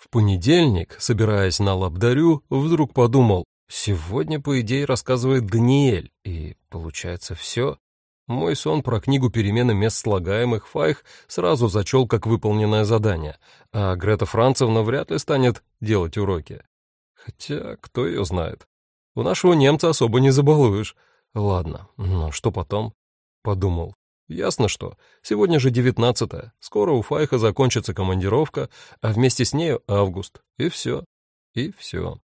В понедельник, собираясь на Лабдарю, вдруг подумал, сегодня, по идее, рассказывает Даниэль, и, получается, все. Мой сон про книгу перемены мест слагаемых Файх сразу зачел как выполненное задание, а Грета Францевна вряд ли станет делать уроки. Хотя, кто ее знает. У нашего немца особо не забалуешь. Ладно, но что потом? Подумал. Ясно что. Сегодня же девятнадцатое. Скоро у Файха закончится командировка, а вместе с нею август. И все. И все.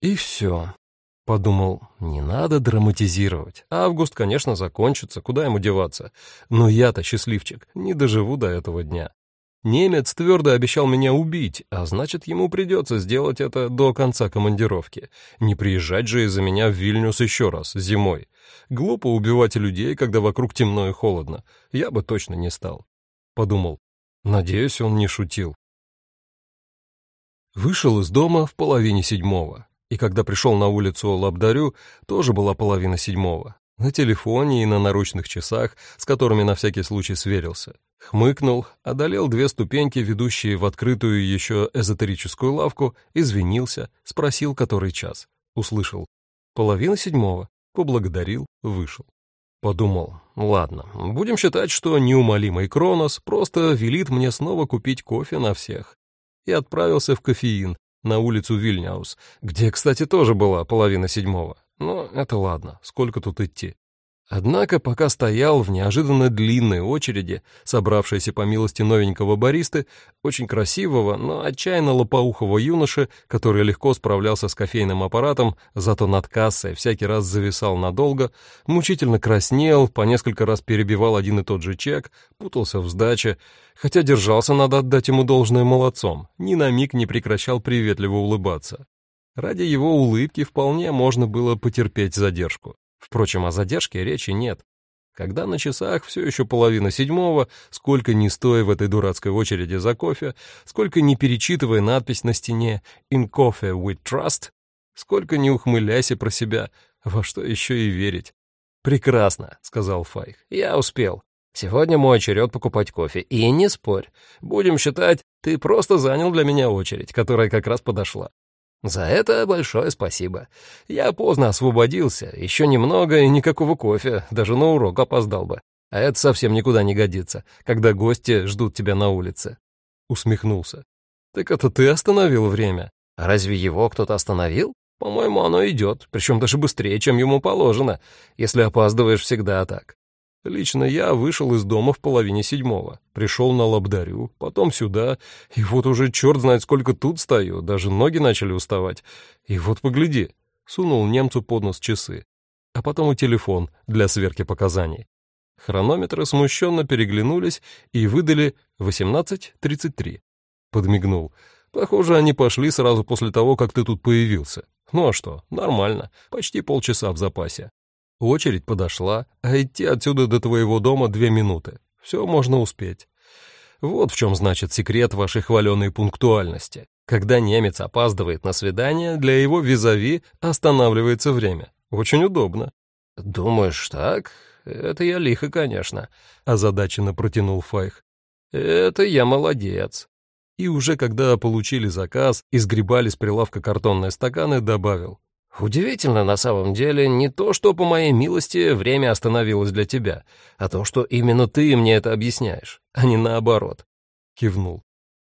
И все. Подумал, не надо драматизировать. Август, конечно, закончится, куда ему деваться. Но я-то счастливчик, не доживу до этого дня. Немец твердо обещал меня убить, а значит, ему придется сделать это до конца командировки. Не приезжать же из-за меня в Вильнюс еще раз, зимой. Глупо убивать людей, когда вокруг темно и холодно. Я бы точно не стал. Подумал, надеюсь, он не шутил. Вышел из дома в половине седьмого. И когда пришел на улицу Лабдарю, тоже была половина седьмого. На телефоне и на наручных часах, с которыми на всякий случай сверился. Хмыкнул, одолел две ступеньки, ведущие в открытую еще эзотерическую лавку, извинился, спросил, который час. Услышал. Половина седьмого. Поблагодарил, вышел. Подумал, ладно, будем считать, что неумолимый Кронос просто велит мне снова купить кофе на всех. И отправился в кофеин, на улицу Вильняус, где, кстати, тоже была половина седьмого. Но это ладно, сколько тут идти. Однако, пока стоял в неожиданно длинной очереди, собравшейся по милости новенького баристы, очень красивого, но отчаянно лопоухого юноши, который легко справлялся с кофейным аппаратом, зато над кассой всякий раз зависал надолго, мучительно краснел, по несколько раз перебивал один и тот же чек, путался в сдаче, хотя держался, надо отдать ему должное, молодцом, ни на миг не прекращал приветливо улыбаться. Ради его улыбки вполне можно было потерпеть задержку. Впрочем, о задержке речи нет. Когда на часах все еще половина седьмого, сколько ни стоя в этой дурацкой очереди за кофе, сколько ни перечитывая надпись на стене «In coffee with trust», сколько ни ухмыляйся про себя, во что еще и верить. «Прекрасно», — сказал Файх, — «я успел. Сегодня мой черед покупать кофе, и не спорь. Будем считать, ты просто занял для меня очередь, которая как раз подошла. За это большое спасибо. Я поздно освободился, еще немного и никакого кофе, даже на урок опоздал бы. А это совсем никуда не годится, когда гости ждут тебя на улице. Усмехнулся. Так это ты остановил время. Разве его кто-то остановил? По-моему, оно идет, причем даже быстрее, чем ему положено, если опаздываешь всегда так. Лично я вышел из дома в половине седьмого, пришел на лабдарю, потом сюда, и вот уже черт знает сколько тут стою, даже ноги начали уставать. И вот погляди, сунул немцу под нос часы, а потом и телефон для сверки показаний. Хронометры смущенно переглянулись и выдали 18.33. Подмигнул. Похоже, они пошли сразу после того, как ты тут появился. Ну а что, нормально, почти полчаса в запасе. Очередь подошла, а идти отсюда до твоего дома две минуты. Все можно успеть. Вот в чем значит секрет вашей хваленой пунктуальности. Когда немец опаздывает на свидание, для его визави останавливается время. Очень удобно. «Думаешь так? Это я лихо, конечно», — озадаченно протянул Файх. «Это я молодец». И уже когда получили заказ и сгребали с прилавка картонные стаканы, добавил. Удивительно на самом деле не то, что по моей милости время остановилось для тебя, а то, что именно ты мне это объясняешь, а не наоборот. Кивнул.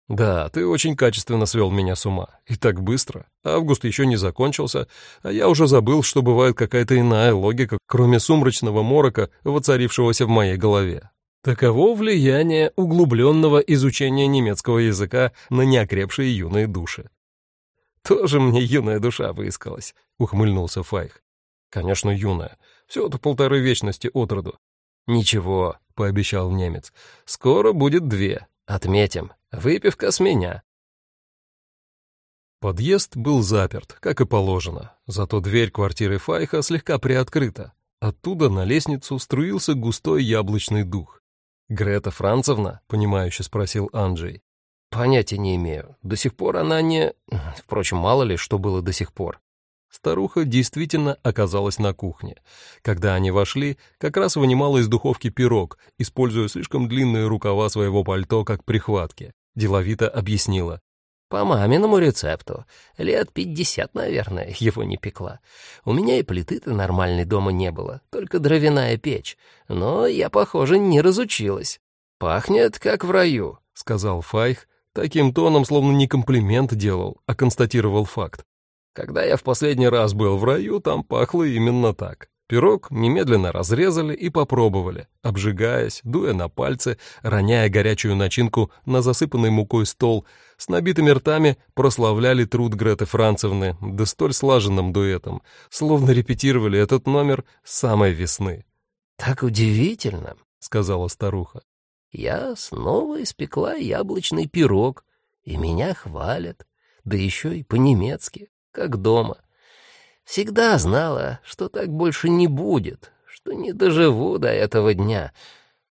Да, ты очень качественно свел меня с ума. И так быстро. Август еще не закончился, а я уже забыл, что бывает какая-то иная логика, кроме сумрачного морока, воцарившегося в моей голове. Таково влияние углубленного изучения немецкого языка на неокрепшие юные души. «Тоже мне юная душа выискалась», — ухмыльнулся Файх. «Конечно, юная. Всего-то полторы вечности от роду». «Ничего», — пообещал немец. «Скоро будет две. Отметим. Выпивка с меня». Подъезд был заперт, как и положено, зато дверь квартиры Файха слегка приоткрыта. Оттуда на лестницу струился густой яблочный дух. «Грета Францевна?» — понимающе спросил Анджей. Понятия не имею. До сих пор она не... Впрочем, мало ли, что было до сих пор. Старуха действительно оказалась на кухне. Когда они вошли, как раз вынимала из духовки пирог, используя слишком длинные рукава своего пальто как прихватки. Деловито объяснила. По маминому рецепту. Лет пятьдесят, наверное, его не пекла. У меня и плиты-то нормальной дома не было, только дровяная печь. Но я, похоже, не разучилась. Пахнет, как в раю, — сказал Файх, таким тоном, словно не комплимент делал, а констатировал факт. Когда я в последний раз был в раю, там пахло именно так. Пирог немедленно разрезали и попробовали, обжигаясь, дуя на пальцы, роняя горячую начинку на засыпанный мукой стол, с набитыми ртами прославляли труд Греты Францевны, да столь слаженным дуэтом, словно репетировали этот номер с самой весны. «Так удивительно», — сказала старуха. «Я снова испекла яблочный пирог, и меня хвалят, да еще и по-немецки, как дома. Всегда знала, что так больше не будет, что не доживу до этого дня.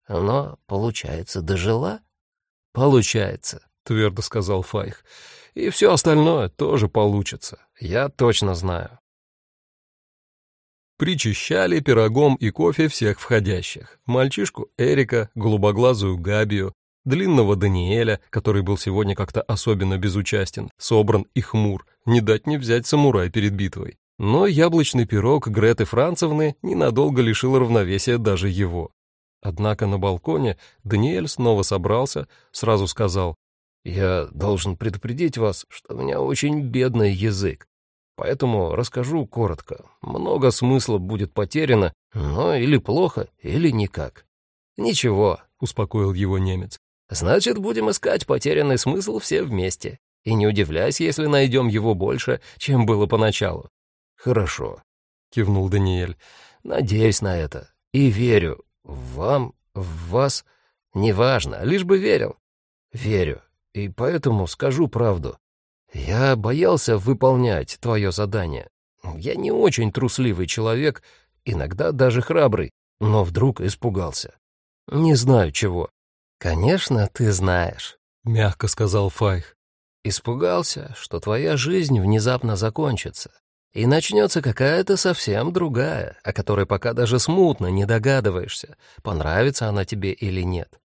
Но, получается, дожила? Получается, твердо сказал Файх. И все остальное тоже получится. Я точно знаю. Причищали пирогом и кофе всех входящих. Мальчишку Эрика, голубоглазую Габию, длинного Даниэля, который был сегодня как-то особенно безучастен, собран и хмур, не дать не взять самурай перед битвой. Но яблочный пирог Греты Францевны ненадолго лишил равновесия даже его. Однако на балконе Даниэль снова собрался, сразу сказал, «Я должен предупредить вас, что у меня очень бедный язык, поэтому расскажу коротко. Много смысла будет потеряно, но или плохо, или никак». «Ничего», — успокоил его немец, «значит, будем искать потерянный смысл все вместе. И не удивляйся, если найдем его больше, чем было поначалу. «Хорошо», — кивнул Даниэль. «Надеюсь на это. И верю. Вам, в вас. Неважно, лишь бы верил. Верю. И поэтому скажу правду. Я боялся выполнять твое задание. Я не очень трусливый человек, иногда даже храбрый, но вдруг испугался. Не знаю чего. Конечно, ты знаешь, — мягко сказал Файх. Испугался, что твоя жизнь внезапно закончится, и начнется какая-то совсем другая, о которой пока даже смутно не догадываешься, понравится она тебе или нет.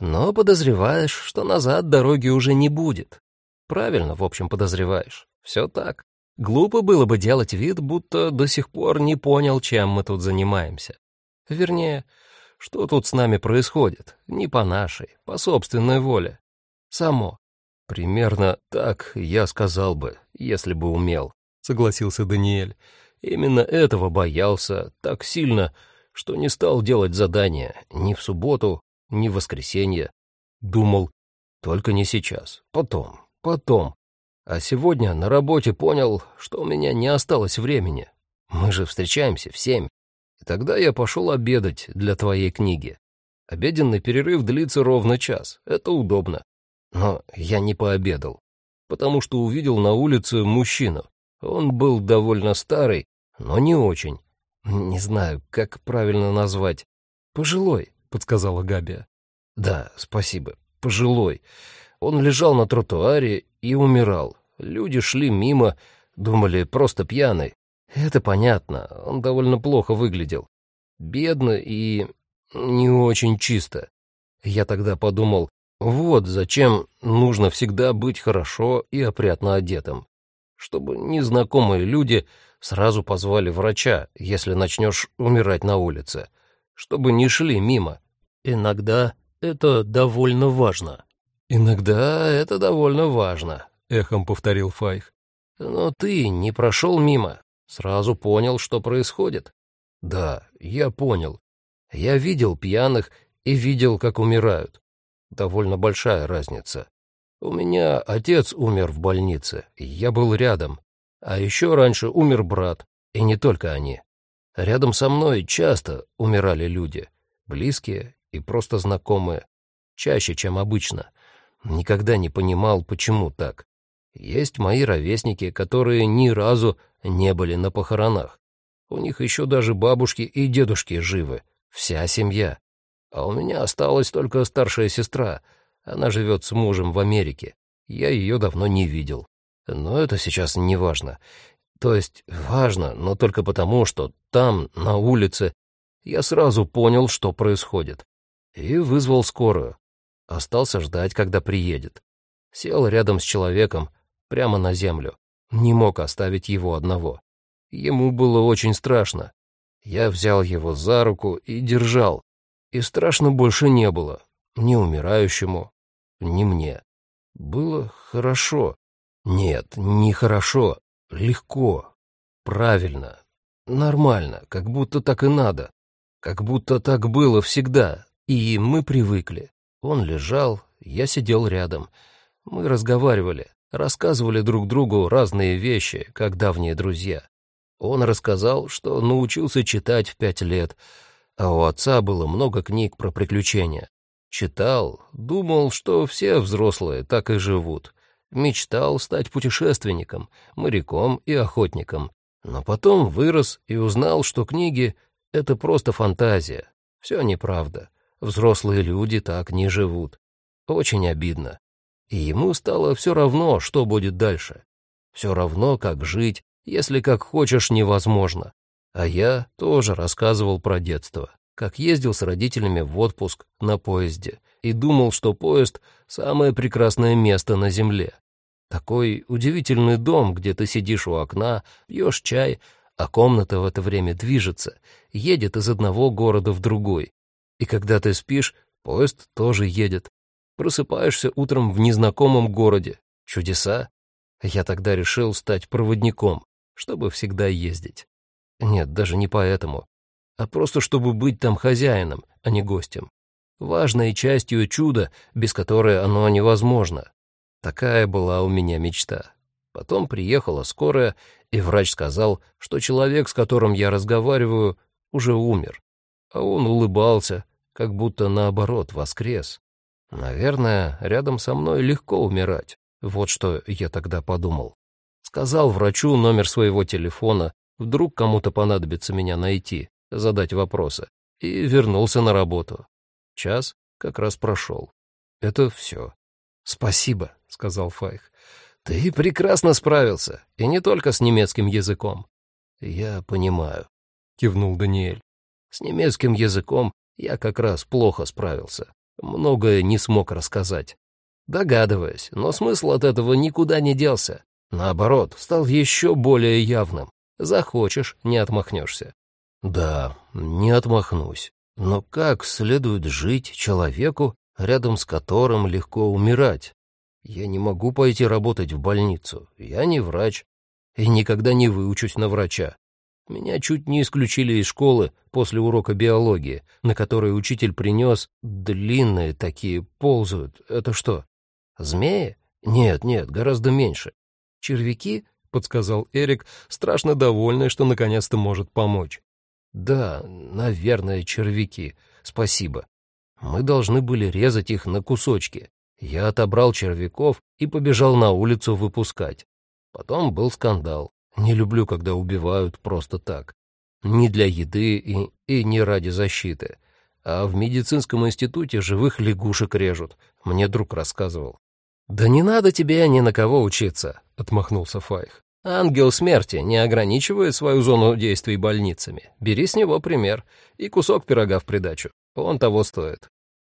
Но подозреваешь, что назад дороги уже не будет. Правильно, в общем, подозреваешь. Все так. Глупо было бы делать вид, будто до сих пор не понял, чем мы тут занимаемся. Вернее, что тут с нами происходит, не по нашей, по собственной воле. Само. Примерно так я сказал бы, если бы умел согласился Даниэль. Именно этого боялся так сильно, что не стал делать задания ни в субботу, ни в воскресенье. Думал, только не сейчас, потом, потом. А сегодня на работе понял, что у меня не осталось времени. Мы же встречаемся в семь. И тогда я пошел обедать для твоей книги. Обеденный перерыв длится ровно час, это удобно. Но я не пообедал, потому что увидел на улице мужчину. Он был довольно старый, но не очень. Не знаю, как правильно назвать. «Пожилой», — подсказала Габия. «Да, спасибо. Пожилой. Он лежал на тротуаре и умирал. Люди шли мимо, думали, просто пьяный. Это понятно, он довольно плохо выглядел. Бедно и не очень чисто. Я тогда подумал, вот зачем нужно всегда быть хорошо и опрятно одетым чтобы незнакомые люди сразу позвали врача, если начнешь умирать на улице, чтобы не шли мимо. Иногда это довольно важно. Иногда это довольно важно, эхом повторил Файх. Но ты не прошел мимо, сразу понял, что происходит. Да, я понял. Я видел пьяных и видел, как умирают. Довольно большая разница. У меня отец умер в больнице, я был рядом. А еще раньше умер брат, и не только они. Рядом со мной часто умирали люди, близкие и просто знакомые, чаще, чем обычно. Никогда не понимал, почему так. Есть мои ровесники, которые ни разу не были на похоронах. У них еще даже бабушки и дедушки живы, вся семья. А у меня осталась только старшая сестра — она живет с мужем в Америке. Я ее давно не видел. Но это сейчас не важно. То есть важно, но только потому, что там, на улице, я сразу понял, что происходит. И вызвал скорую. Остался ждать, когда приедет. Сел рядом с человеком, прямо на землю. Не мог оставить его одного. Ему было очень страшно. Я взял его за руку и держал. И страшно больше не было. Ни умирающему, ни мне. Было хорошо. Нет, не хорошо. Легко. Правильно. Нормально. Как будто так и надо. Как будто так было всегда. И мы привыкли. Он лежал, я сидел рядом. Мы разговаривали, рассказывали друг другу разные вещи, как давние друзья. Он рассказал, что научился читать в пять лет, а у отца было много книг про приключения. Читал, думал, что все взрослые так и живут. Мечтал стать путешественником, моряком и охотником. Но потом вырос и узнал, что книги — это просто фантазия. Все неправда. Взрослые люди так не живут. Очень обидно. И ему стало все равно, что будет дальше. Все равно, как жить, если как хочешь невозможно. А я тоже рассказывал про детство, как ездил с родителями в отпуск на поезде и думал, что поезд — самое прекрасное место на земле. Такой удивительный дом, где ты сидишь у окна, пьешь чай, а комната в это время движется, едет из одного города в другой. И когда ты спишь, поезд тоже едет. Просыпаешься утром в незнакомом городе. Чудеса. Я тогда решил стать проводником, чтобы всегда ездить. Нет, даже не поэтому, а просто чтобы быть там хозяином, а не гостем. Важной частью чуда, без которой оно невозможно. Такая была у меня мечта. Потом приехала скорая, и врач сказал, что человек, с которым я разговариваю, уже умер. А он улыбался, как будто наоборот воскрес. Наверное, рядом со мной легко умирать. Вот что я тогда подумал. Сказал врачу номер своего телефона, вдруг кому-то понадобится меня найти, задать вопросы, и вернулся на работу. Час как раз прошел. Это все. «Спасибо», — сказал Файх. «Ты прекрасно справился, и не только с немецким языком». «Я понимаю», — кивнул Даниэль. «С немецким языком я как раз плохо справился. Многое не смог рассказать. Догадываюсь, но смысл от этого никуда не делся. Наоборот, стал еще более явным. Захочешь — не отмахнешься. Да, не отмахнусь. Но как следует жить человеку, рядом с которым легко умирать? Я не могу пойти работать в больницу. Я не врач. И никогда не выучусь на врача. Меня чуть не исключили из школы после урока биологии, на который учитель принес длинные такие, ползают. Это что, змеи? Нет, нет, гораздо меньше. Червяки? — подсказал Эрик, страшно довольный, что наконец-то может помочь. «Да, наверное, червяки. Спасибо. Мы должны были резать их на кусочки. Я отобрал червяков и побежал на улицу выпускать. Потом был скандал. Не люблю, когда убивают просто так. Не для еды и, и не ради защиты. А в медицинском институте живых лягушек режут. Мне друг рассказывал. «Да не надо тебе ни на кого учиться», — отмахнулся Файх. «Ангел смерти не ограничивает свою зону действий больницами. Бери с него пример. И кусок пирога в придачу. Он того стоит».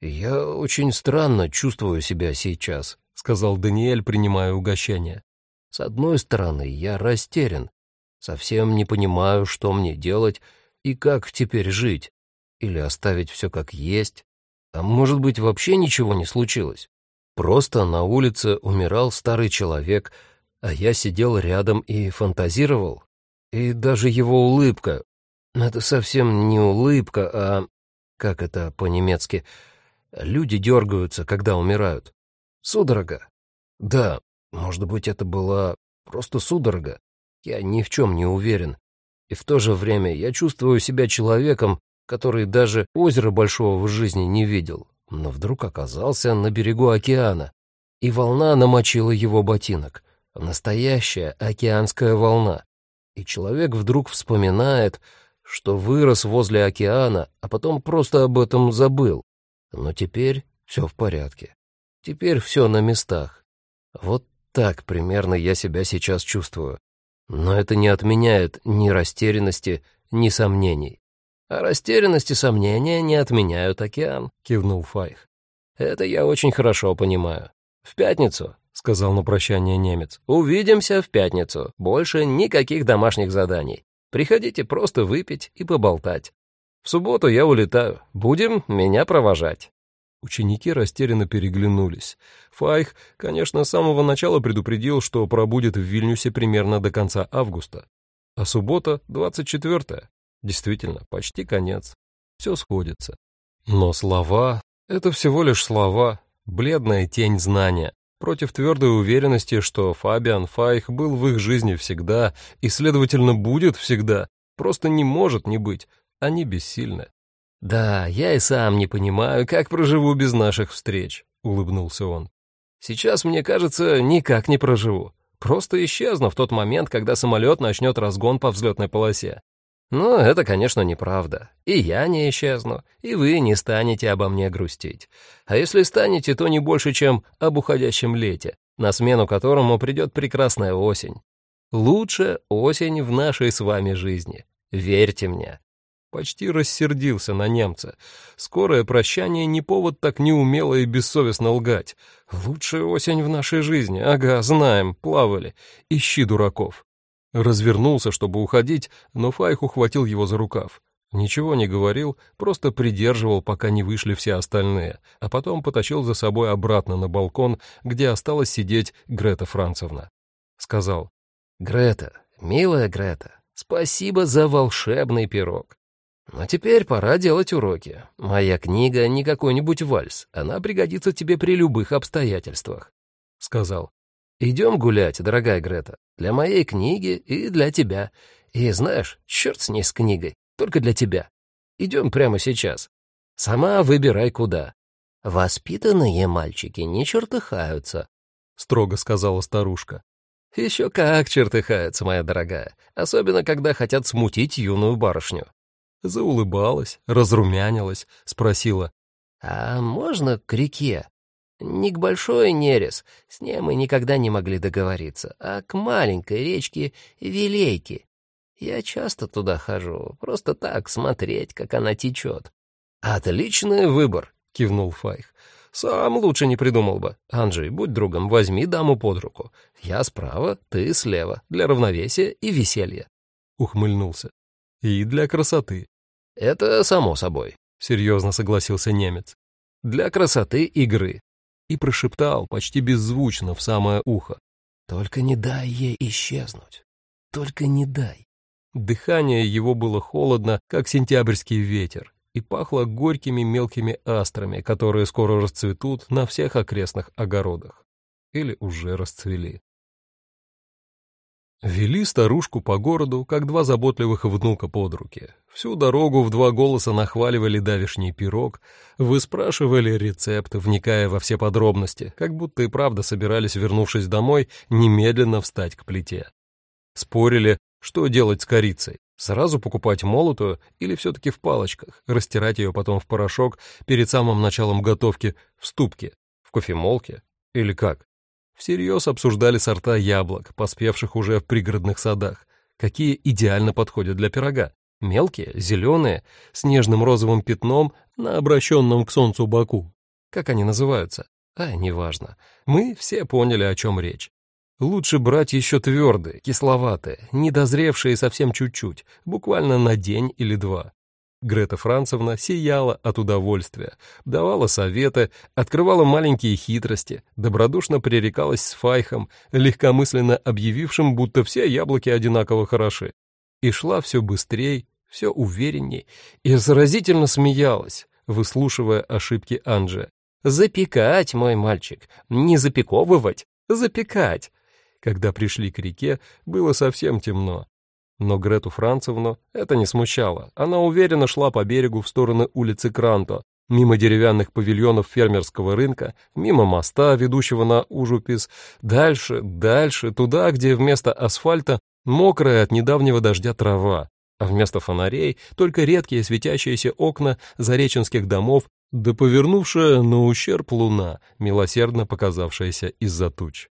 «Я очень странно чувствую себя сейчас», — сказал Даниэль, принимая угощение. С одной стороны, я растерян, совсем не понимаю, что мне делать и как теперь жить. Или оставить все как есть. А может быть, вообще ничего не случилось. Просто на улице умирал старый человек, а я сидел рядом и фантазировал. И даже его улыбка — это совсем не улыбка, а... Как это по-немецки? Люди дергаются, когда умирают. Судорога. Да, может быть, это была просто судорога? Я ни в чем не уверен. И в то же время я чувствую себя человеком, который даже озера большого в жизни не видел, но вдруг оказался на берегу океана, и волна намочила его ботинок. Настоящая океанская волна. И человек вдруг вспоминает, что вырос возле океана, а потом просто об этом забыл. Но теперь все в порядке. Теперь все на местах. Вот так примерно я себя сейчас чувствую. Но это не отменяет ни растерянности, ни сомнений. А растерянность и сомнения не отменяют океан, кивнул Файх. Это я очень хорошо понимаю. В пятницу, — сказал на прощание немец. «Увидимся в пятницу. Больше никаких домашних заданий. Приходите просто выпить и поболтать. В субботу я улетаю. Будем меня провожать». Ученики растерянно переглянулись. Файх, конечно, с самого начала предупредил, что пробудет в Вильнюсе примерно до конца августа. А суббота — 24 Действительно, почти конец. Все сходится. Но слова — это всего лишь слова, бледная тень знания, против твердой уверенности, что Фабиан Файх был в их жизни всегда и, следовательно, будет всегда, просто не может не быть, они бессильны. «Да, я и сам не понимаю, как проживу без наших встреч», — улыбнулся он. «Сейчас, мне кажется, никак не проживу. Просто исчезну в тот момент, когда самолет начнет разгон по взлетной полосе. Но это, конечно, неправда. И я не исчезну, и вы не станете обо мне грустить. А если станете, то не больше, чем об уходящем лете, на смену которому придет прекрасная осень. Лучше осень в нашей с вами жизни. Верьте мне. Почти рассердился на немца. Скорое прощание не повод так неумело и бессовестно лгать. Лучшая осень в нашей жизни. Ага, знаем, плавали. Ищи дураков. Развернулся, чтобы уходить, но Файх ухватил его за рукав. Ничего не говорил, просто придерживал, пока не вышли все остальные, а потом потащил за собой обратно на балкон, где осталась сидеть Грета Францевна. Сказал, «Грета, милая Грета, спасибо за волшебный пирог. Но теперь пора делать уроки. Моя книга не какой-нибудь вальс, она пригодится тебе при любых обстоятельствах», — сказал. «Идем гулять, дорогая Грета, для моей книги и для тебя. И знаешь, черт с ней с книгой, только для тебя. Идем прямо сейчас. Сама выбирай куда. Воспитанные мальчики не чертыхаются», — строго сказала старушка. «Еще как чертыхаются, моя дорогая, особенно когда хотят смутить юную барышню». Заулыбалась, разрумянилась, спросила. «А можно к реке?» Не к большой Нерес, с ней мы никогда не могли договориться, а к маленькой речке Вилейки. Я часто туда хожу, просто так смотреть, как она течет. «Отличный выбор», — кивнул Файх. «Сам лучше не придумал бы. Анджей, будь другом, возьми даму под руку. Я справа, ты слева, для равновесия и веселья». Ухмыльнулся. «И для красоты». «Это само собой», — серьезно согласился немец. «Для красоты игры и прошептал почти беззвучно в самое ухо. «Только не дай ей исчезнуть. Только не дай». Дыхание его было холодно, как сентябрьский ветер, и пахло горькими мелкими астрами, которые скоро расцветут на всех окрестных огородах. Или уже расцвели. Вели старушку по городу, как два заботливых внука под руки. Всю дорогу в два голоса нахваливали давишний пирог, выспрашивали рецепт, вникая во все подробности, как будто и правда собирались, вернувшись домой, немедленно встать к плите. Спорили, что делать с корицей, сразу покупать молотую или все-таки в палочках, растирать ее потом в порошок перед самым началом готовки в ступке, в кофемолке или как. Всерьез обсуждали сорта яблок, поспевших уже в пригородных садах, какие идеально подходят для пирога. Мелкие, зеленые, с нежным розовым пятном на обращенном к солнцу боку. Как они называются? А, неважно. Мы все поняли, о чем речь. Лучше брать еще твердые, кисловатые, недозревшие совсем чуть-чуть, буквально на день или два. Грета Францевна сияла от удовольствия, давала советы, открывала маленькие хитрости, добродушно пререкалась с Файхом, легкомысленно объявившим, будто все яблоки одинаково хороши. И шла все быстрее, все уверенней, и заразительно смеялась, выслушивая ошибки Анджи. «Запекать, мой мальчик, не запековывать, запекать!» Когда пришли к реке, было совсем темно. Но Грету Францевну это не смущало. Она уверенно шла по берегу в сторону улицы Кранто, мимо деревянных павильонов фермерского рынка, мимо моста, ведущего на Ужупис, дальше, дальше, туда, где вместо асфальта мокрая от недавнего дождя трава, а вместо фонарей только редкие светящиеся окна зареченских домов, да повернувшая на ущерб луна, милосердно показавшаяся из-за туч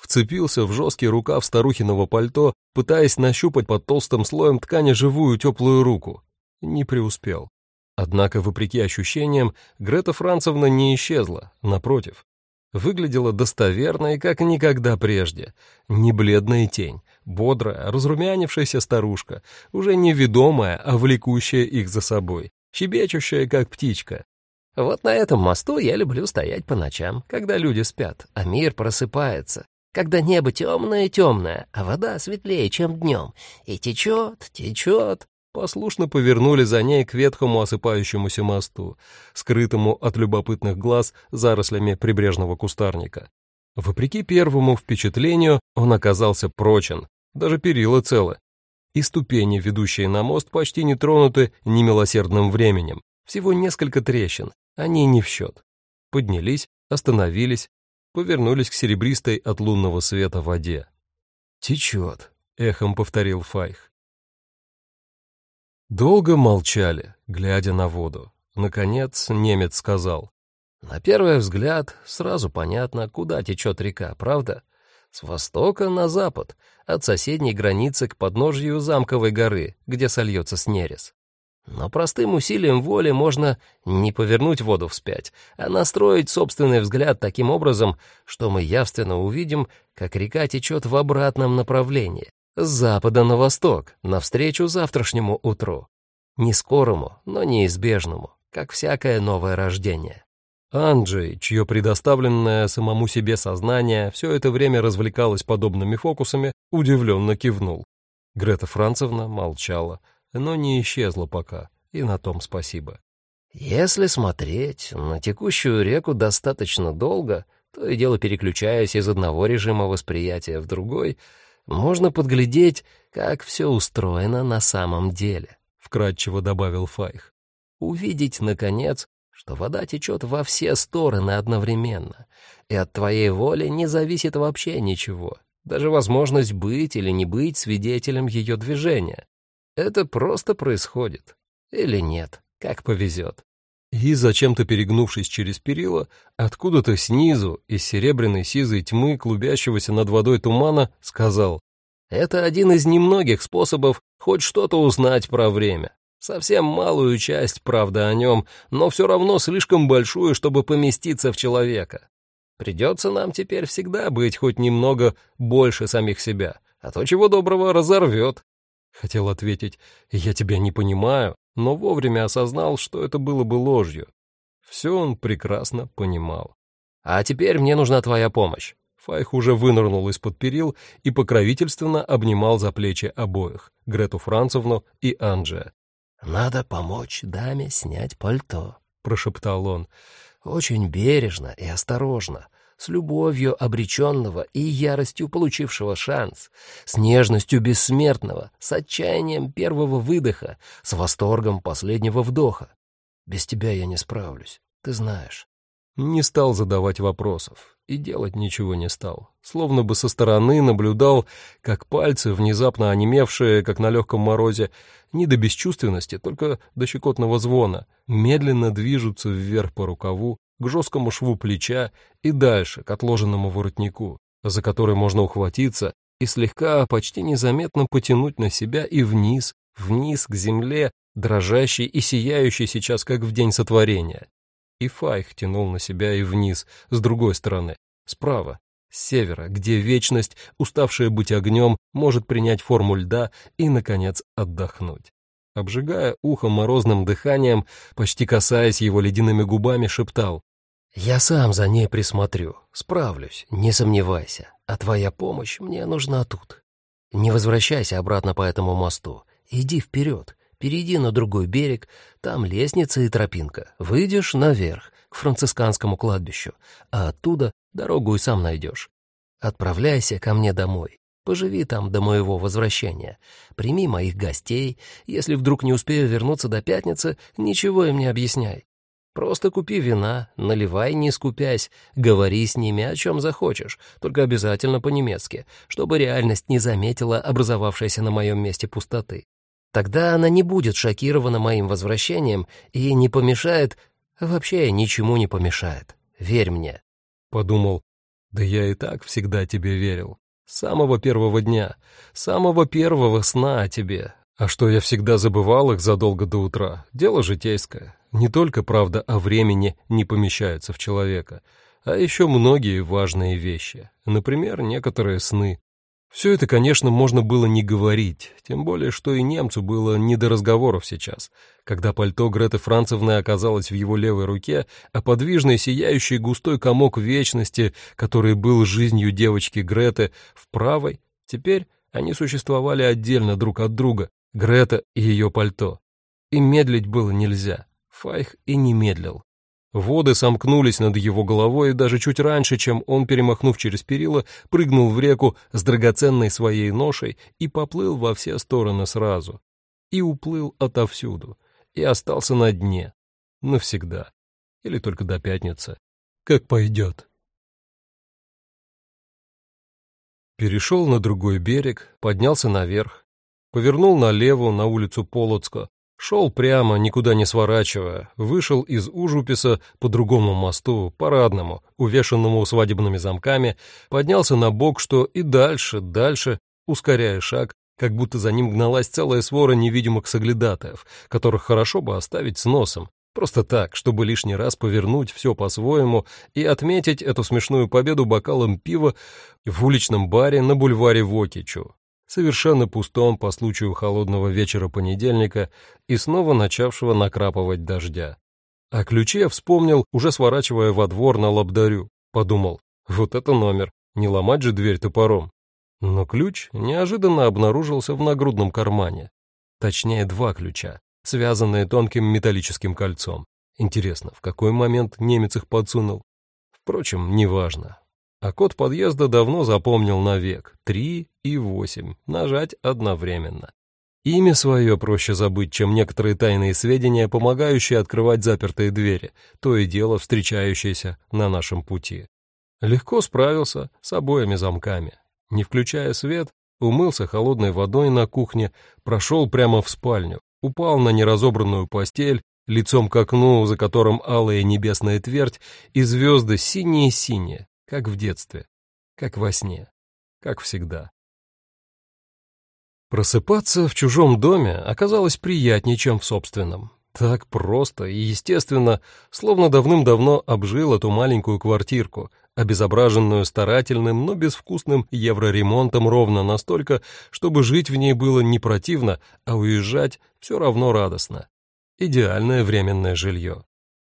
вцепился в жесткий рукав старухиного пальто, пытаясь нащупать под толстым слоем ткани живую теплую руку. Не преуспел. Однако, вопреки ощущениям, Грета Францевна не исчезла, напротив. выглядела достоверно и как никогда прежде. Не бледная тень, бодрая, разрумянившаяся старушка, уже не ведомая, а влекущая их за собой, щебечущая, как птичка. Вот на этом мосту я люблю стоять по ночам, когда люди спят, а мир просыпается, когда небо темное-темное, а вода светлее, чем днем, и течет, течет. Послушно повернули за ней к ветхому осыпающемуся мосту, скрытому от любопытных глаз зарослями прибрежного кустарника. Вопреки первому впечатлению, он оказался прочен, даже перила целы. И ступени, ведущие на мост, почти не тронуты немилосердным временем. Всего несколько трещин, они не в счет. Поднялись, остановились, повернулись к серебристой от лунного света воде. «Течет», — эхом повторил Файх. Долго молчали, глядя на воду. Наконец немец сказал. «На первый взгляд сразу понятно, куда течет река, правда? С востока на запад, от соседней границы к подножью замковой горы, где сольется Снерез. Но простым усилием воли можно не повернуть воду вспять, а настроить собственный взгляд таким образом, что мы явственно увидим, как река течет в обратном направлении, с запада на восток, навстречу завтрашнему утру. Не скорому, но неизбежному, как всякое новое рождение. Анджей, чье предоставленное самому себе сознание все это время развлекалось подобными фокусами, удивленно кивнул. Грета Францевна молчала, но не исчезла пока, и на том спасибо. Если смотреть на текущую реку достаточно долго, то и дело переключаясь из одного режима восприятия в другой, можно подглядеть, как все устроено на самом деле, — вкратчиво добавил Файх. Увидеть, наконец, что вода течет во все стороны одновременно, и от твоей воли не зависит вообще ничего, даже возможность быть или не быть свидетелем ее движения. Это просто происходит. Или нет, как повезет. И, зачем-то перегнувшись через перила, откуда-то снизу, из серебряной сизой тьмы, клубящегося над водой тумана, сказал, «Это один из немногих способов хоть что-то узнать про время. Совсем малую часть, правда, о нем, но все равно слишком большую, чтобы поместиться в человека. Придется нам теперь всегда быть хоть немного больше самих себя, а то чего доброго разорвет. Хотел ответить «Я тебя не понимаю», но вовремя осознал, что это было бы ложью. Все он прекрасно понимал. «А теперь мне нужна твоя помощь». Файх уже вынырнул из-под перил и покровительственно обнимал за плечи обоих, Грету Францевну и Анджия. «Надо помочь даме снять пальто», — прошептал он. «Очень бережно и осторожно, с любовью обреченного и яростью получившего шанс, с нежностью бессмертного, с отчаянием первого выдоха, с восторгом последнего вдоха. Без тебя я не справлюсь, ты знаешь. Не стал задавать вопросов и делать ничего не стал. Словно бы со стороны наблюдал, как пальцы, внезапно онемевшие, как на легком морозе, не до бесчувственности, только до щекотного звона, медленно движутся вверх по рукаву, к жесткому шву плеча и дальше, к отложенному воротнику, за который можно ухватиться и слегка, почти незаметно потянуть на себя и вниз, вниз к земле, дрожащий и сияющий сейчас, как в день сотворения. И Файх тянул на себя и вниз, с другой стороны, справа, с севера, где вечность, уставшая быть огнем, может принять форму льда и, наконец, отдохнуть обжигая ухо морозным дыханием, почти касаясь его ледяными губами, шептал. «Я сам за ней присмотрю, справлюсь, не сомневайся, а твоя помощь мне нужна тут. Не возвращайся обратно по этому мосту, иди вперед, перейди на другой берег, там лестница и тропинка, выйдешь наверх, к францисканскому кладбищу, а оттуда дорогу и сам найдешь. Отправляйся ко мне домой, Поживи там до моего возвращения. Прими моих гостей. Если вдруг не успею вернуться до пятницы, ничего им не объясняй. Просто купи вина, наливай, не скупясь, говори с ними о чем захочешь, только обязательно по-немецки, чтобы реальность не заметила образовавшейся на моем месте пустоты. Тогда она не будет шокирована моим возвращением и не помешает, вообще ничему не помешает. Верь мне. Подумал, да я и так всегда тебе верил. С самого первого дня, самого первого сна о тебе. А что я всегда забывал их задолго до утра, дело житейское. Не только правда о времени не помещается в человека, а еще многие важные вещи, например, некоторые сны. Все это, конечно, можно было не говорить, тем более, что и немцу было не до разговоров сейчас. Когда пальто Греты Францевны оказалось в его левой руке, а подвижный, сияющий густой комок вечности, который был жизнью девочки Греты, в правой, теперь они существовали отдельно друг от друга, Грета и ее пальто. И медлить было нельзя. Файх и не медлил. Воды сомкнулись над его головой даже чуть раньше, чем он, перемахнув через перила, прыгнул в реку с драгоценной своей ношей и поплыл во все стороны сразу. И уплыл отовсюду, и остался на дне. Навсегда. Или только до пятницы. Как пойдет. Перешел на другой берег, поднялся наверх, повернул налево на улицу Полоцка, Шел прямо, никуда не сворачивая, вышел из Ужуписа по другому мосту, парадному, увешанному свадебными замками, поднялся на бок, что и дальше, дальше, ускоряя шаг, как будто за ним гналась целая свора невидимых соглядатаев, которых хорошо бы оставить с носом, просто так, чтобы лишний раз повернуть все по-своему и отметить эту смешную победу бокалом пива в уличном баре на бульваре Вокичу совершенно пустом по случаю холодного вечера понедельника и снова начавшего накрапывать дождя. А ключи я вспомнил, уже сворачивая во двор на лабдарю. Подумал, вот это номер, не ломать же дверь топором. Но ключ неожиданно обнаружился в нагрудном кармане. Точнее, два ключа, связанные тонким металлическим кольцом. Интересно, в какой момент немец их подсунул? Впрочем, неважно. А код подъезда давно запомнил навек. Три и восемь. Нажать одновременно. Имя свое проще забыть, чем некоторые тайные сведения, помогающие открывать запертые двери, то и дело встречающиеся на нашем пути. Легко справился с обоими замками. Не включая свет, умылся холодной водой на кухне, прошел прямо в спальню, упал на неразобранную постель, лицом к окну, за которым алая небесная твердь и звезды синие-синие, как в детстве, как во сне, как всегда. Просыпаться в чужом доме оказалось приятнее, чем в собственном. Так просто и естественно, словно давным-давно обжил эту маленькую квартирку, обезображенную старательным, но безвкусным евроремонтом ровно настолько, чтобы жить в ней было не противно, а уезжать все равно радостно. Идеальное временное жилье.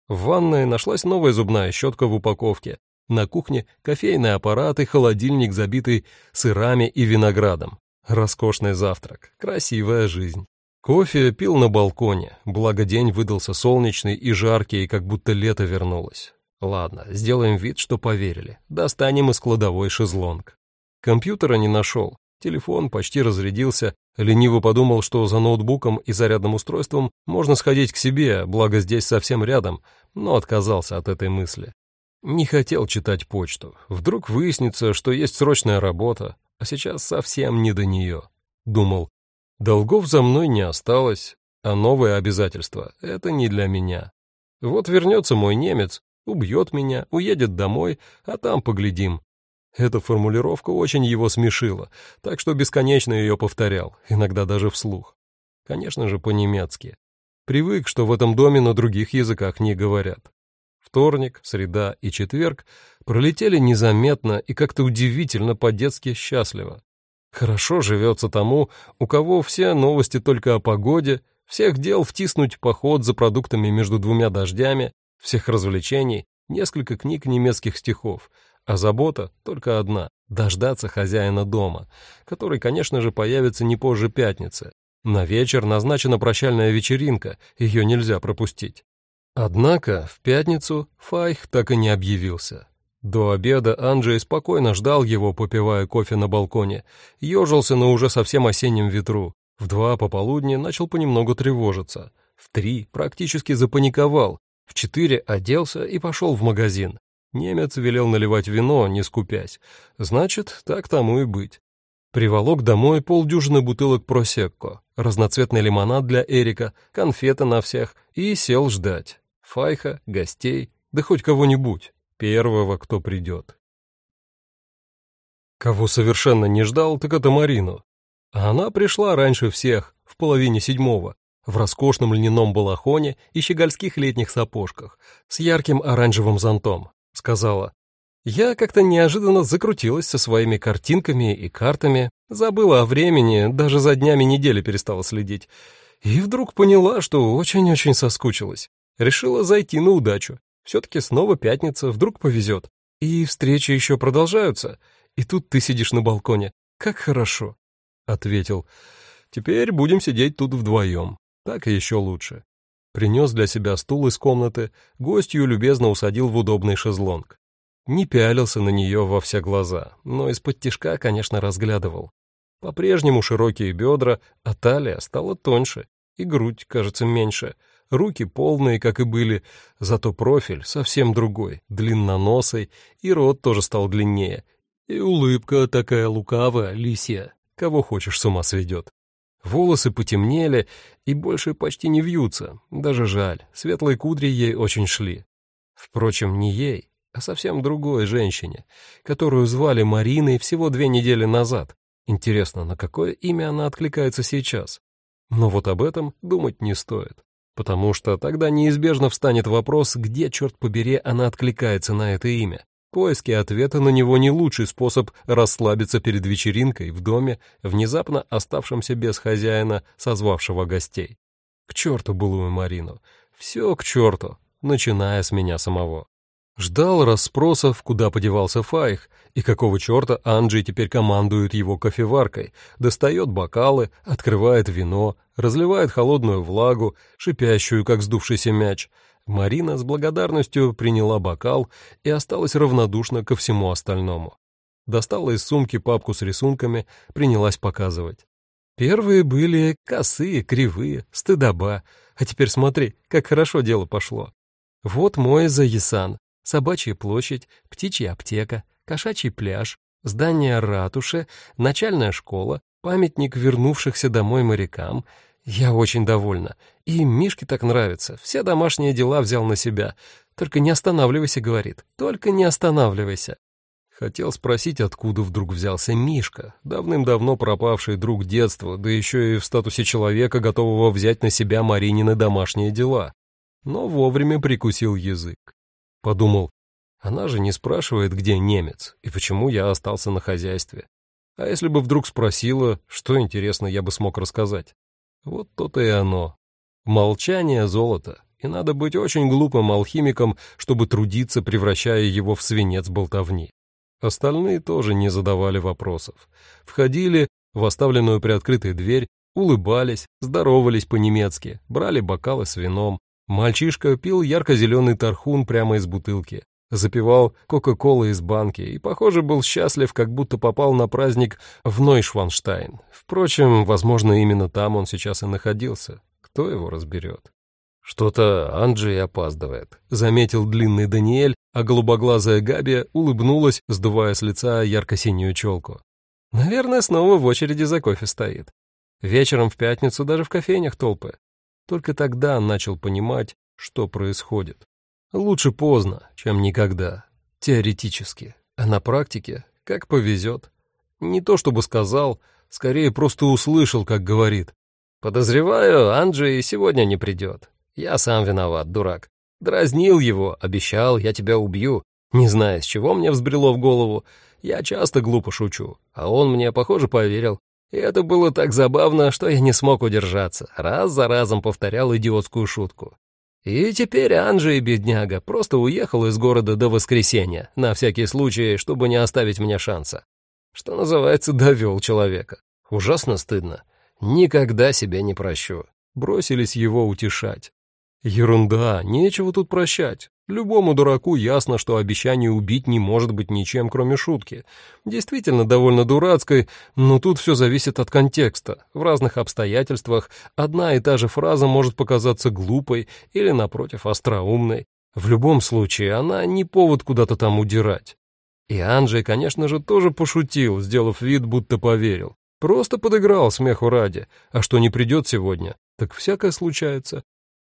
В ванной нашлась новая зубная щетка в упаковке, на кухне кофейный аппарат и холодильник, забитый сырами и виноградом. Роскошный завтрак, красивая жизнь. Кофе пил на балконе, благо день выдался солнечный и жаркий, как будто лето вернулось. Ладно, сделаем вид, что поверили. Достанем из кладовой шезлонг. Компьютера не нашел. Телефон почти разрядился. Лениво подумал, что за ноутбуком и зарядным устройством можно сходить к себе, благо здесь совсем рядом, но отказался от этой мысли. Не хотел читать почту. Вдруг выяснится, что есть срочная работа, а сейчас совсем не до нее. Думал, долгов за мной не осталось, а новые обязательства — это не для меня. Вот вернется мой немец, убьет меня, уедет домой, а там поглядим. Эта формулировка очень его смешила, так что бесконечно ее повторял, иногда даже вслух. Конечно же, по-немецки. Привык, что в этом доме на других языках не говорят. Вторник, среда и четверг пролетели незаметно и как-то удивительно по-детски счастливо. Хорошо живется тому, у кого все новости только о погоде, всех дел втиснуть поход за продуктами между двумя дождями, всех развлечений, несколько книг немецких стихов, а забота только одна — дождаться хозяина дома, который, конечно же, появится не позже пятницы. На вечер назначена прощальная вечеринка, ее нельзя пропустить. Однако в пятницу Файх так и не объявился. До обеда Анджей спокойно ждал его, попивая кофе на балконе, ежился на уже совсем осеннем ветру. В два пополудни начал понемногу тревожиться. В три практически запаниковал. В четыре оделся и пошел в магазин. Немец велел наливать вино, не скупясь. Значит, так тому и быть. Приволок домой полдюжины бутылок просекко, разноцветный лимонад для Эрика, конфеты на всех и сел ждать. Файха, гостей, да хоть кого-нибудь, первого, кто придет. Кого совершенно не ждал, так это Марину. А она пришла раньше всех, в половине седьмого, в роскошном льняном балахоне и щегольских летних сапожках, с ярким оранжевым зонтом. Сказала, Я как-то неожиданно закрутилась со своими картинками и картами, забыла о времени, даже за днями недели перестала следить. И вдруг поняла, что очень-очень соскучилась. Решила зайти на удачу. Все-таки снова пятница, вдруг повезет. И встречи еще продолжаются. И тут ты сидишь на балконе. Как хорошо. Ответил. Теперь будем сидеть тут вдвоем. Так и еще лучше. Принес для себя стул из комнаты, гостью любезно усадил в удобный шезлонг. Не пялился на нее во все глаза, но из-под тишка, конечно, разглядывал. По-прежнему широкие бедра, а талия стала тоньше, и грудь, кажется, меньше. Руки полные, как и были, зато профиль совсем другой, длинноносый, и рот тоже стал длиннее. И улыбка такая лукавая, лисья, кого хочешь с ума сведет. Волосы потемнели и больше почти не вьются, даже жаль, светлые кудри ей очень шли. Впрочем, не ей, а совсем другой женщине, которую звали Мариной всего две недели назад. Интересно, на какое имя она откликается сейчас? Но вот об этом думать не стоит, потому что тогда неизбежно встанет вопрос, где, черт побери, она откликается на это имя. Поиски ответа на него не лучший способ расслабиться перед вечеринкой в доме, внезапно оставшемся без хозяина, созвавшего гостей. К черту былую Марину. Все к черту, начиная с меня самого. Ждал расспросов, куда подевался Файх, и какого черта Анджей теперь командует его кофеваркой, достает бокалы, открывает вино, разливает холодную влагу, шипящую, как сдувшийся мяч. Марина с благодарностью приняла бокал и осталась равнодушна ко всему остальному. Достала из сумки папку с рисунками, принялась показывать. Первые были косые, кривые, стыдоба, а теперь смотри, как хорошо дело пошло. Вот мой Заясан, собачья площадь, птичья аптека, кошачий пляж, здание ратуши, начальная школа, памятник вернувшихся домой морякам. Я очень довольна. И Мишке так нравится. Все домашние дела взял на себя. Только не останавливайся, говорит. Только не останавливайся. Хотел спросить, откуда вдруг взялся Мишка, давным-давно пропавший друг детства, да еще и в статусе человека, готового взять на себя Маринины домашние дела. Но вовремя прикусил язык. Подумал, она же не спрашивает, где немец и почему я остался на хозяйстве. А если бы вдруг спросила, что интересно я бы смог рассказать? Вот то-то и оно. Молчание — золото, и надо быть очень глупым алхимиком, чтобы трудиться, превращая его в свинец болтовни. Остальные тоже не задавали вопросов. Входили в оставленную приоткрытой дверь, улыбались, здоровались по-немецки, брали бокалы с вином, Мальчишка пил ярко-зеленый тархун прямо из бутылки, запивал кока-колы из банки и, похоже, был счастлив, как будто попал на праздник в Нойшванштайн. Впрочем, возможно, именно там он сейчас и находился. Кто его разберет? «Что-то Анджей опаздывает», — заметил длинный Даниэль, а голубоглазая Габи улыбнулась, сдувая с лица ярко-синюю челку. «Наверное, снова в очереди за кофе стоит. Вечером в пятницу даже в кофейнях толпы. Только тогда начал понимать, что происходит. Лучше поздно, чем никогда. Теоретически. А на практике, как повезет. Не то чтобы сказал, скорее просто услышал, как говорит. «Подозреваю, Анджей сегодня не придет. Я сам виноват, дурак. Дразнил его, обещал, я тебя убью. Не знаю, с чего мне взбрело в голову. Я часто глупо шучу, а он мне, похоже, поверил. И это было так забавно, что я не смог удержаться, раз за разом повторял идиотскую шутку. И теперь Анджей, бедняга, просто уехал из города до воскресенья, на всякий случай, чтобы не оставить мне шанса. Что называется, довел человека. Ужасно стыдно. Никогда себе не прощу. Бросились его утешать. Ерунда, нечего тут прощать. Любому дураку ясно, что обещание убить не может быть ничем, кроме шутки. Действительно довольно дурацкой, но тут все зависит от контекста. В разных обстоятельствах одна и та же фраза может показаться глупой или, напротив, остроумной. В любом случае, она не повод куда-то там удирать. И Анджей, конечно же, тоже пошутил, сделав вид, будто поверил. Просто подыграл смеху ради. А что не придет сегодня, так всякое случается.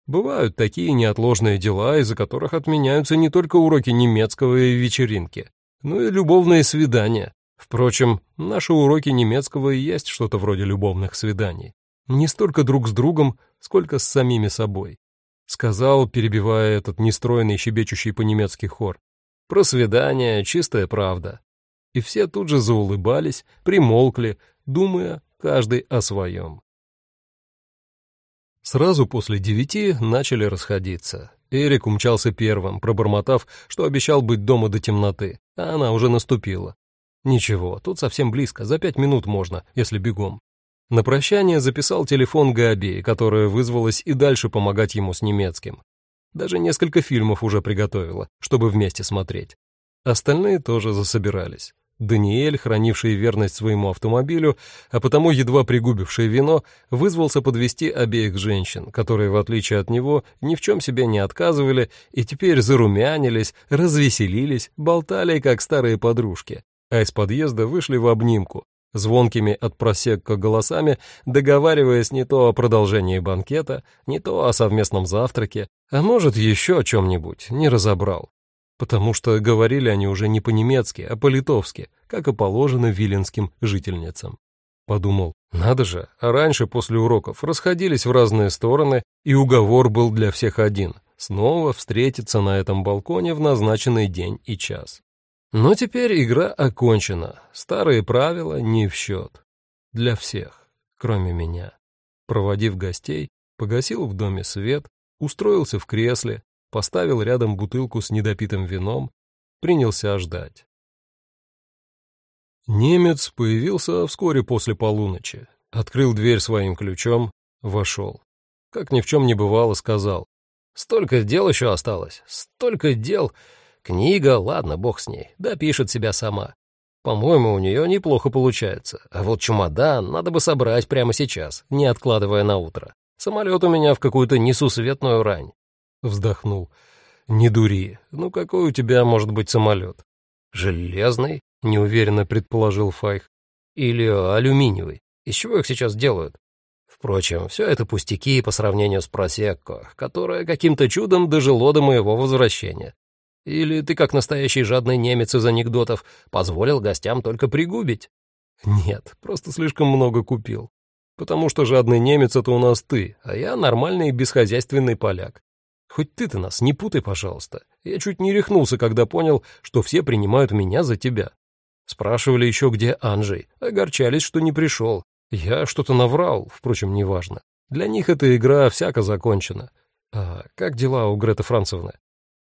Бывают такие неотложные дела, из-за которых отменяются не только уроки немецкого и вечеринки, но и любовные свидания. Впрочем, наши уроки немецкого и есть что-то вроде любовных свиданий. Не столько друг с другом, сколько с самими собой. Сказал, перебивая этот нестройный щебечущий по-немецки хор. про свидание, чистая правда. И все тут же заулыбались, примолкли, думая каждый о своем. Сразу после девяти начали расходиться. Эрик умчался первым, пробормотав, что обещал быть дома до темноты, а она уже наступила. Ничего, тут совсем близко, за пять минут можно, если бегом. На прощание записал телефон Габи, которая вызвалась и дальше помогать ему с немецким. Даже несколько фильмов уже приготовила, чтобы вместе смотреть. Остальные тоже засобирались. Даниэль, хранивший верность своему автомобилю, а потому едва пригубивший вино, вызвался подвести обеих женщин, которые, в отличие от него, ни в чем себе не отказывали и теперь зарумянились, развеселились, болтали, как старые подружки, а из подъезда вышли в обнимку, звонкими от просекка голосами, договариваясь не то о продолжении банкета, не то о совместном завтраке, а может, еще о чем-нибудь, не разобрал потому что говорили они уже не по-немецки, а по-литовски, как и положено виленским жительницам. Подумал, надо же, а раньше после уроков расходились в разные стороны, и уговор был для всех один — снова встретиться на этом балконе в назначенный день и час. Но теперь игра окончена, старые правила не в счет. Для всех, кроме меня. Проводив гостей, погасил в доме свет, устроился в кресле, поставил рядом бутылку с недопитым вином, принялся ждать. Немец появился вскоре после полуночи, открыл дверь своим ключом, вошел. Как ни в чем не бывало, сказал. «Столько дел еще осталось, столько дел. Книга, ладно, бог с ней, да пишет себя сама. По-моему, у нее неплохо получается. А вот чемодан надо бы собрать прямо сейчас, не откладывая на утро. Самолет у меня в какую-то несусветную рань. Вздохнул. «Не дури. Ну какой у тебя может быть самолет?» «Железный?» — неуверенно предположил Файх. «Или алюминиевый. Из чего их сейчас делают?» Впрочем, все это пустяки по сравнению с Просекко, которое каким-то чудом дожило до моего возвращения. Или ты, как настоящий жадный немец из анекдотов, позволил гостям только пригубить? Нет, просто слишком много купил. Потому что жадный немец — это у нас ты, а я нормальный бесхозяйственный поляк. Хоть ты-то нас не путай, пожалуйста. Я чуть не рехнулся, когда понял, что все принимают меня за тебя. Спрашивали еще, где Анжей. Огорчались, что не пришел. Я что-то наврал, впрочем, неважно. Для них эта игра всяко закончена. А как дела у Греты Францевны?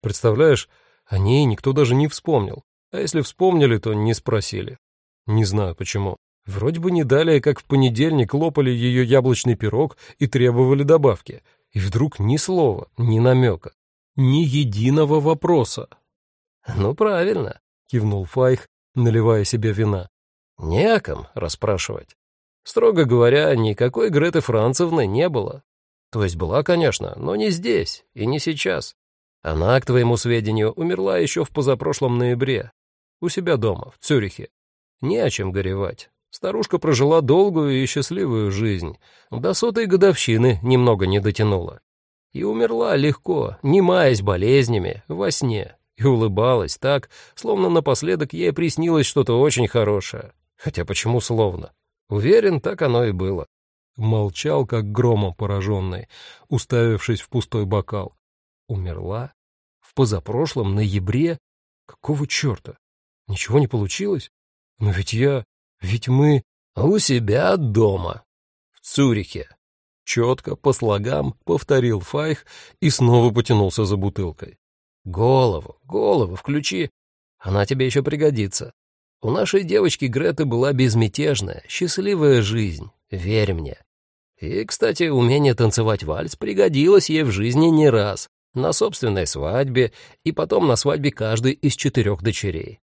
Представляешь, о ней никто даже не вспомнил. А если вспомнили, то не спросили. Не знаю почему. Вроде бы не далее, как в понедельник лопали ее яблочный пирог и требовали добавки — и вдруг ни слова, ни намека, ни единого вопроса. «Ну, правильно», — кивнул Файх, наливая себе вина. «Не о ком расспрашивать. Строго говоря, никакой Греты Францевны не было. То есть была, конечно, но не здесь и не сейчас. Она, к твоему сведению, умерла еще в позапрошлом ноябре. У себя дома, в Цюрихе. Не о чем горевать. Старушка прожила долгую и счастливую жизнь, до сотой годовщины немного не дотянула. И умерла легко, не маясь болезнями, во сне, и улыбалась так, словно напоследок ей приснилось что-то очень хорошее. Хотя почему словно? Уверен, так оно и было. Молчал, как громом пораженный, уставившись в пустой бокал. Умерла? В позапрошлом ноябре? Какого черта? Ничего не получилось? Но ведь я... Ведь мы у себя дома, в Цюрихе. Четко, по слогам, повторил Файх и снова потянулся за бутылкой. Голову, голову включи, она тебе еще пригодится. У нашей девочки Греты была безмятежная, счастливая жизнь, верь мне. И, кстати, умение танцевать вальс пригодилось ей в жизни не раз, на собственной свадьбе и потом на свадьбе каждой из четырех дочерей.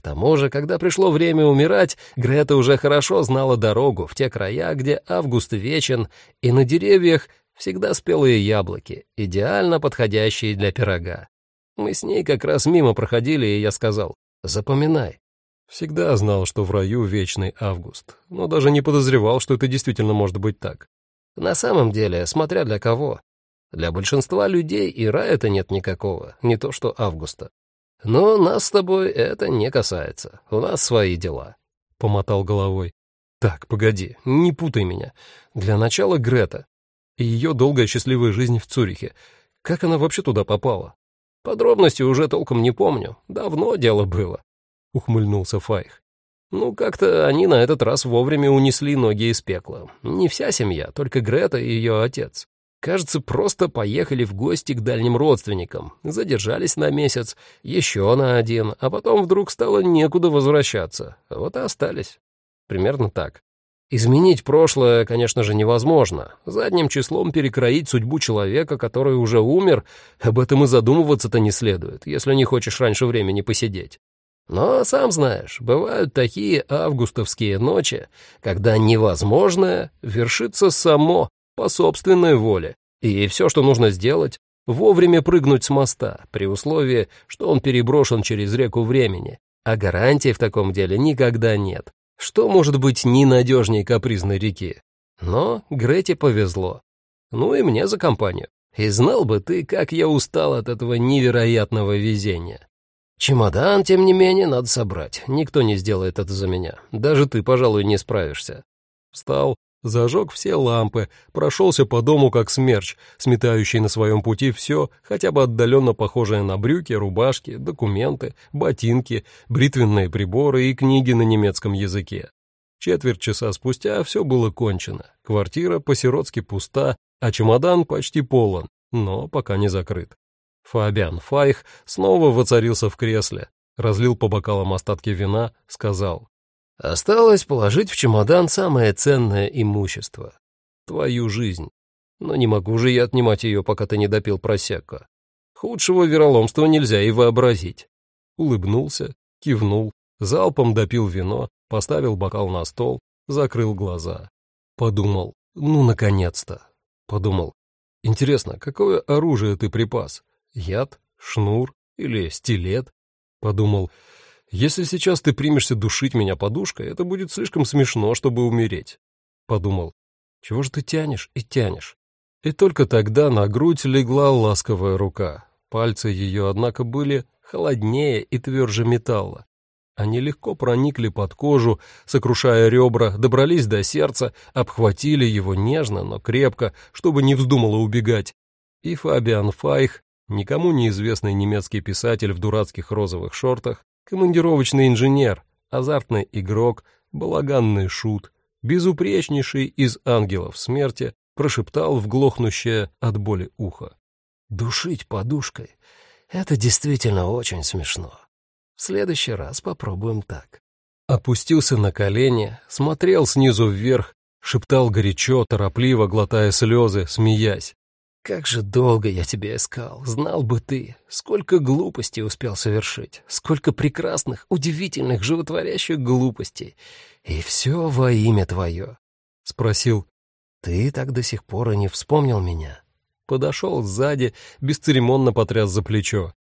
К тому же, когда пришло время умирать, Грета уже хорошо знала дорогу в те края, где август вечен, и на деревьях всегда спелые яблоки, идеально подходящие для пирога. Мы с ней как раз мимо проходили, и я сказал, запоминай. Всегда знал, что в раю вечный август, но даже не подозревал, что это действительно может быть так. На самом деле, смотря для кого. Для большинства людей и рая-то нет никакого, не то что августа. Но нас с тобой это не касается. У нас свои дела. Помотал головой. Так, погоди, не путай меня. Для начала Грета. И ее долгая счастливая жизнь в Цюрихе. Как она вообще туда попала? Подробности уже толком не помню. Давно дело было», — ухмыльнулся Файх. «Ну, как-то они на этот раз вовремя унесли ноги из пекла. Не вся семья, только Грета и ее отец. Кажется, просто поехали в гости к дальним родственникам, задержались на месяц, еще на один, а потом вдруг стало некуда возвращаться. Вот и остались. Примерно так. Изменить прошлое, конечно же, невозможно. Задним числом перекроить судьбу человека, который уже умер, об этом и задумываться-то не следует, если не хочешь раньше времени посидеть. Но, сам знаешь, бывают такие августовские ночи, когда невозможное вершится само, по собственной воле, и все, что нужно сделать, вовремя прыгнуть с моста, при условии, что он переброшен через реку времени, а гарантий в таком деле никогда нет. Что может быть ненадежней капризной реки? Но Грете повезло. Ну и мне за компанию. И знал бы ты, как я устал от этого невероятного везения. Чемодан, тем не менее, надо собрать. Никто не сделает это за меня. Даже ты, пожалуй, не справишься. Встал, Зажег все лампы, прошелся по дому как смерч, сметающий на своем пути все, хотя бы отдаленно похожее на брюки, рубашки, документы, ботинки, бритвенные приборы и книги на немецком языке. Четверть часа спустя все было кончено. Квартира по-сиротски пуста, а чемодан почти полон, но пока не закрыт. Фабиан Файх снова воцарился в кресле, разлил по бокалам остатки вина, сказал Осталось положить в чемодан самое ценное имущество — твою жизнь. Но не могу же я отнимать ее, пока ты не допил просека. Худшего вероломства нельзя и вообразить. Улыбнулся, кивнул, залпом допил вино, поставил бокал на стол, закрыл глаза. Подумал, ну, наконец-то. Подумал, интересно, какое оружие ты припас? Яд, шнур или стилет? Подумал, если сейчас ты примешься душить меня подушкой, это будет слишком смешно, чтобы умереть. Подумал, чего же ты тянешь и тянешь? И только тогда на грудь легла ласковая рука. Пальцы ее, однако, были холоднее и тверже металла. Они легко проникли под кожу, сокрушая ребра, добрались до сердца, обхватили его нежно, но крепко, чтобы не вздумало убегать. И Фабиан Файх, никому неизвестный немецкий писатель в дурацких розовых шортах, командировочный инженер, азартный игрок, балаганный шут, безупречнейший из ангелов смерти, прошептал в глохнущее от боли ухо. «Душить подушкой — это действительно очень смешно. В следующий раз попробуем так». Опустился на колени, смотрел снизу вверх, шептал горячо, торопливо, глотая слезы, смеясь. Как же долго я тебя искал, знал бы ты, сколько глупостей успел совершить, сколько прекрасных, удивительных, животворящих глупостей. И все во имя твое. Спросил, ты так до сих пор и не вспомнил меня? Подошел сзади, бесцеремонно потряс за плечо.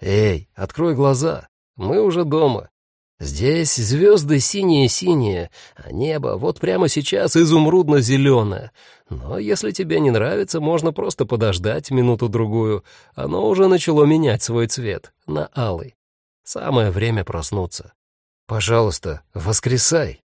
Эй, открой глаза, мы уже дома. Здесь звезды синие-синие, а небо вот прямо сейчас изумрудно-зеленое. Но если тебе не нравится, можно просто подождать минуту-другую. Оно уже начало менять свой цвет на алый. Самое время проснуться. Пожалуйста, воскресай.